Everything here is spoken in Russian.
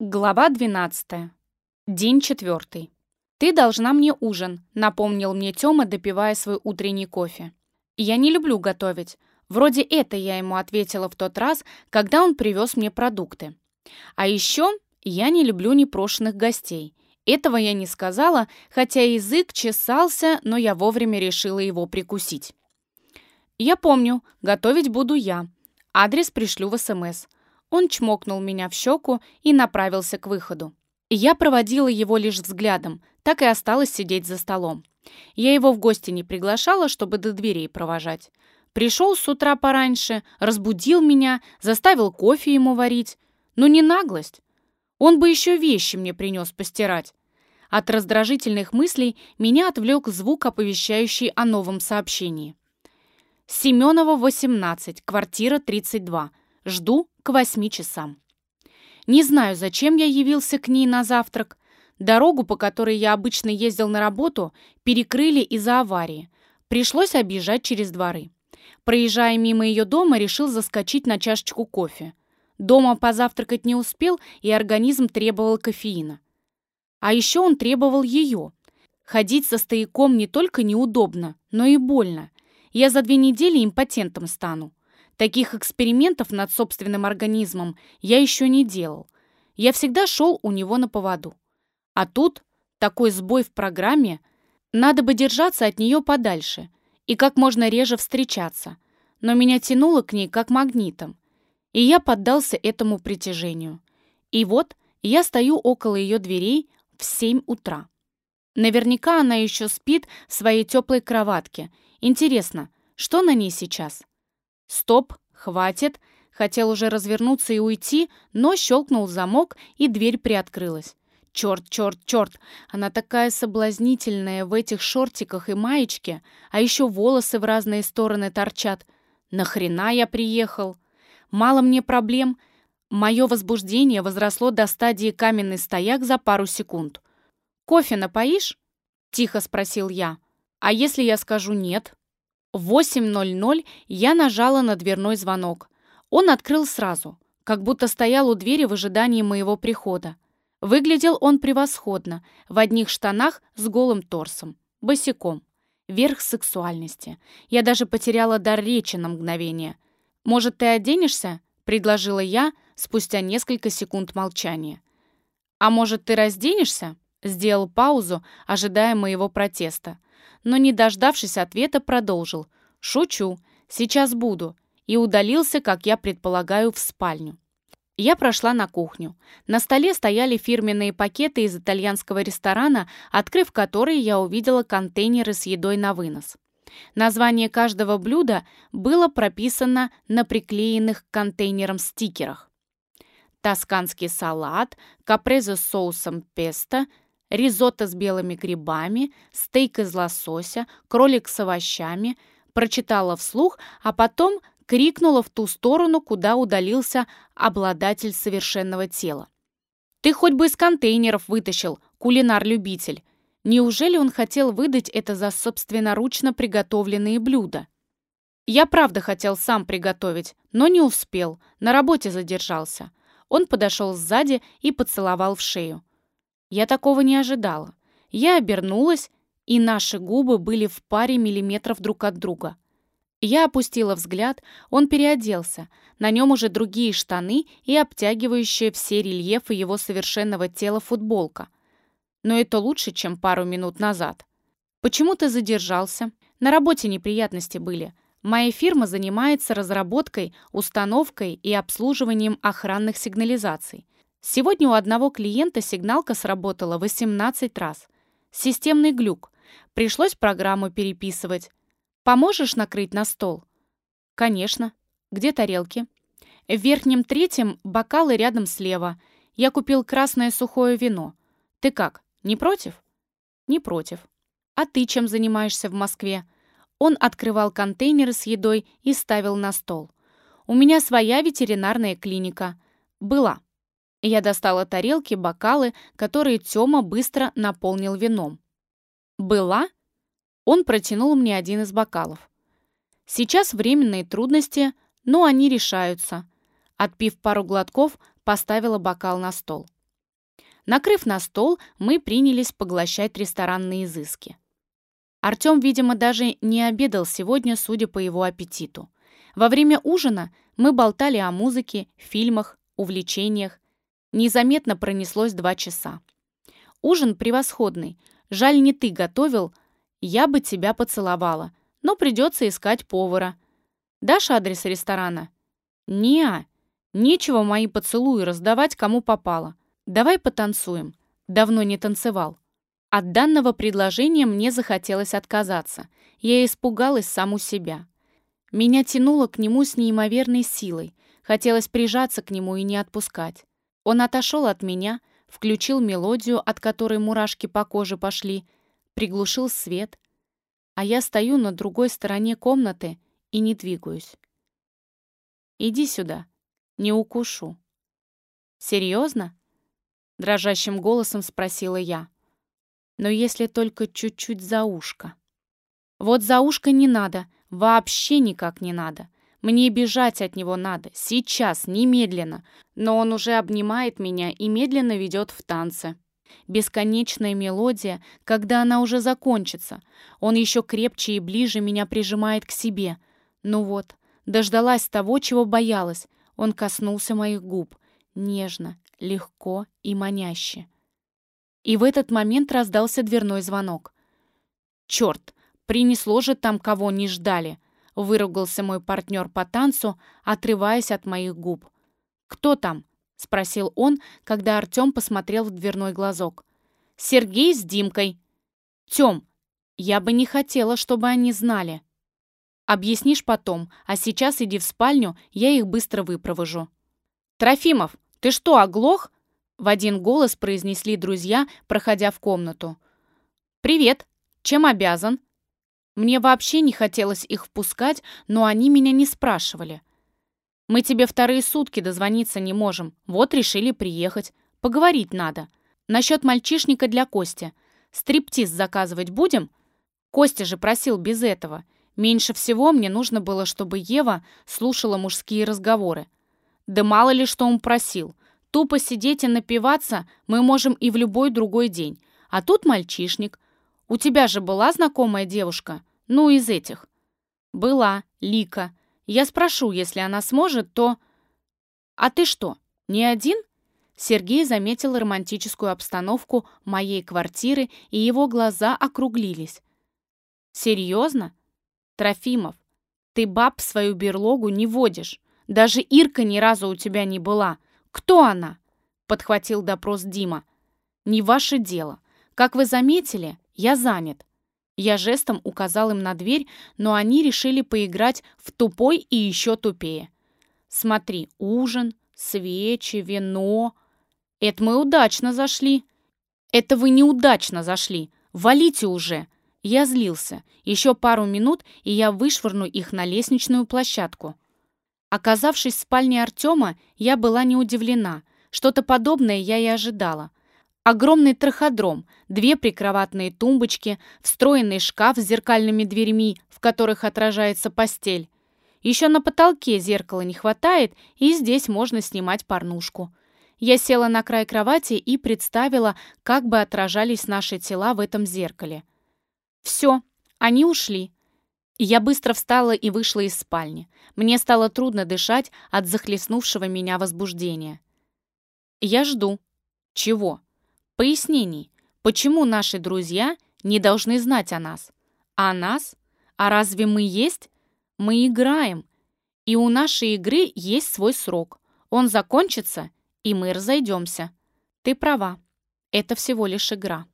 Глава 12. День четвертый. «Ты должна мне ужин», — напомнил мне Тёма, допивая свой утренний кофе. «Я не люблю готовить. Вроде это я ему ответила в тот раз, когда он привез мне продукты. А еще я не люблю непрошенных гостей. Этого я не сказала, хотя язык чесался, но я вовремя решила его прикусить. «Я помню, готовить буду я. Адрес пришлю в СМС. Он чмокнул меня в щеку и направился к выходу. Я проводила его лишь взглядом, так и осталось сидеть за столом. Я его в гости не приглашала, чтобы до дверей провожать. Пришел с утра пораньше, разбудил меня, заставил кофе ему варить. Ну не наглость. Он бы еще вещи мне принес постирать. От раздражительных мыслей меня отвлек звук, оповещающий о новом сообщении. Семенова, 18, квартира 32. Жду к восьми часам. Не знаю, зачем я явился к ней на завтрак. Дорогу, по которой я обычно ездил на работу, перекрыли из-за аварии. Пришлось объезжать через дворы. Проезжая мимо ее дома, решил заскочить на чашечку кофе. Дома позавтракать не успел, и организм требовал кофеина. А еще он требовал ее. Ходить со стояком не только неудобно, но и больно. Я за две недели импотентом стану. Таких экспериментов над собственным организмом я еще не делал. Я всегда шел у него на поводу. А тут такой сбой в программе. Надо бы держаться от нее подальше и как можно реже встречаться. Но меня тянуло к ней как магнитом. И я поддался этому притяжению. И вот я стою около ее дверей в 7 утра. Наверняка она еще спит в своей теплой кроватке. Интересно, что на ней сейчас? «Стоп, хватит!» Хотел уже развернуться и уйти, но щелкнул замок, и дверь приоткрылась. Черт, черт, черт! Она такая соблазнительная в этих шортиках и маечке, а еще волосы в разные стороны торчат. Нахрена я приехал? Мало мне проблем. Мое возбуждение возросло до стадии каменный стояк за пару секунд. «Кофе напоишь?» — тихо спросил я. «А если я скажу нет?» В 8.00 я нажала на дверной звонок. Он открыл сразу, как будто стоял у двери в ожидании моего прихода. Выглядел он превосходно, в одних штанах с голым торсом, босиком. Верх сексуальности. Я даже потеряла дар речи на мгновение. «Может, ты оденешься?» — предложила я спустя несколько секунд молчания. «А может, ты разденешься?» — сделал паузу, ожидая моего протеста но, не дождавшись ответа, продолжил. «Шучу, сейчас буду», и удалился, как я предполагаю, в спальню. Я прошла на кухню. На столе стояли фирменные пакеты из итальянского ресторана, открыв которые я увидела контейнеры с едой на вынос. Название каждого блюда было прописано на приклеенных к контейнерам стикерах. Тосканский салат, капреза с соусом песто – ризотто с белыми грибами, стейк из лосося, кролик с овощами, прочитала вслух, а потом крикнула в ту сторону, куда удалился обладатель совершенного тела. «Ты хоть бы из контейнеров вытащил, кулинар-любитель!» Неужели он хотел выдать это за собственноручно приготовленные блюда? Я правда хотел сам приготовить, но не успел, на работе задержался. Он подошел сзади и поцеловал в шею. Я такого не ожидала. Я обернулась, и наши губы были в паре миллиметров друг от друга. Я опустила взгляд, он переоделся. На нем уже другие штаны и обтягивающая все рельефы его совершенного тела футболка. Но это лучше, чем пару минут назад. «Почему ты задержался?» «На работе неприятности были. Моя фирма занимается разработкой, установкой и обслуживанием охранных сигнализаций. Сегодня у одного клиента сигналка сработала 18 раз. Системный глюк. Пришлось программу переписывать. Поможешь накрыть на стол? Конечно. Где тарелки? В верхнем третьем бокалы рядом слева. Я купил красное сухое вино. Ты как, не против? Не против. А ты чем занимаешься в Москве? Он открывал контейнеры с едой и ставил на стол. У меня своя ветеринарная клиника. Была. Я достала тарелки, бокалы, которые Тёма быстро наполнил вином. «Была?» Он протянул мне один из бокалов. «Сейчас временные трудности, но они решаются». Отпив пару глотков, поставила бокал на стол. Накрыв на стол, мы принялись поглощать ресторанные изыски. Артем, видимо, даже не обедал сегодня, судя по его аппетиту. Во время ужина мы болтали о музыке, фильмах, увлечениях. Незаметно пронеслось два часа. Ужин превосходный. Жаль, не ты готовил. Я бы тебя поцеловала. Но придется искать повара. Дашь адрес ресторана? Неа. Нечего мои поцелуи раздавать кому попало. Давай потанцуем. Давно не танцевал. От данного предложения мне захотелось отказаться. Я испугалась саму себя. Меня тянуло к нему с неимоверной силой. Хотелось прижаться к нему и не отпускать. Он отошел от меня, включил мелодию, от которой мурашки по коже пошли, приглушил свет. А я стою на другой стороне комнаты и не двигаюсь. «Иди сюда, не укушу». «Серьезно?» — дрожащим голосом спросила я. «Но если только чуть-чуть за ушко». «Вот за ушко не надо, вообще никак не надо. Мне бежать от него надо, сейчас, немедленно. Но он уже обнимает меня и медленно ведет в танце. Бесконечная мелодия, когда она уже закончится. Он еще крепче и ближе меня прижимает к себе. Ну вот, дождалась того, чего боялась. Он коснулся моих губ. Нежно, легко и маняще. И в этот момент раздался дверной звонок. «Черт, принесло же там, кого не ждали!» Выругался мой партнер по танцу, отрываясь от моих губ. «Кто там?» — спросил он, когда Артем посмотрел в дверной глазок. «Сергей с Димкой». «Тем, я бы не хотела, чтобы они знали». «Объяснишь потом, а сейчас иди в спальню, я их быстро выпровожу». «Трофимов, ты что, оглох?» В один голос произнесли друзья, проходя в комнату. «Привет! Чем обязан?» Мне вообще не хотелось их впускать, но они меня не спрашивали. «Мы тебе вторые сутки дозвониться не можем, вот решили приехать. Поговорить надо. Насчет мальчишника для Кости. Стриптиз заказывать будем?» Костя же просил без этого. Меньше всего мне нужно было, чтобы Ева слушала мужские разговоры. Да мало ли что он просил. Тупо сидеть и напиваться мы можем и в любой другой день. А тут мальчишник. У тебя же была знакомая девушка? Ну, из этих. Была, Лика. Я спрошу, если она сможет, то... А ты что, не один? Сергей заметил романтическую обстановку моей квартиры, и его глаза округлились. «Серьезно? Трофимов, ты баб свою берлогу не водишь. Даже Ирка ни разу у тебя не была. Кто она?» — подхватил допрос Дима. «Не ваше дело. Как вы заметили, я занят. Я жестом указал им на дверь, но они решили поиграть в тупой и еще тупее. Смотри, ужин, свечи, вино. Это мы удачно зашли. Это вы неудачно зашли. Валите уже. Я злился. Еще пару минут, и я вышвырну их на лестничную площадку. Оказавшись в спальне Артема, я была не удивлена. Что-то подобное я и ожидала. Огромный траходром, две прикроватные тумбочки, встроенный шкаф с зеркальными дверьми, в которых отражается постель. Еще на потолке зеркала не хватает, и здесь можно снимать порнушку. Я села на край кровати и представила, как бы отражались наши тела в этом зеркале. Все, они ушли. Я быстро встала и вышла из спальни. Мне стало трудно дышать от захлестнувшего меня возбуждения. Я жду. Чего? Пояснений, почему наши друзья не должны знать о нас. А нас? А разве мы есть? Мы играем. И у нашей игры есть свой срок. Он закончится, и мы разойдемся. Ты права. Это всего лишь игра.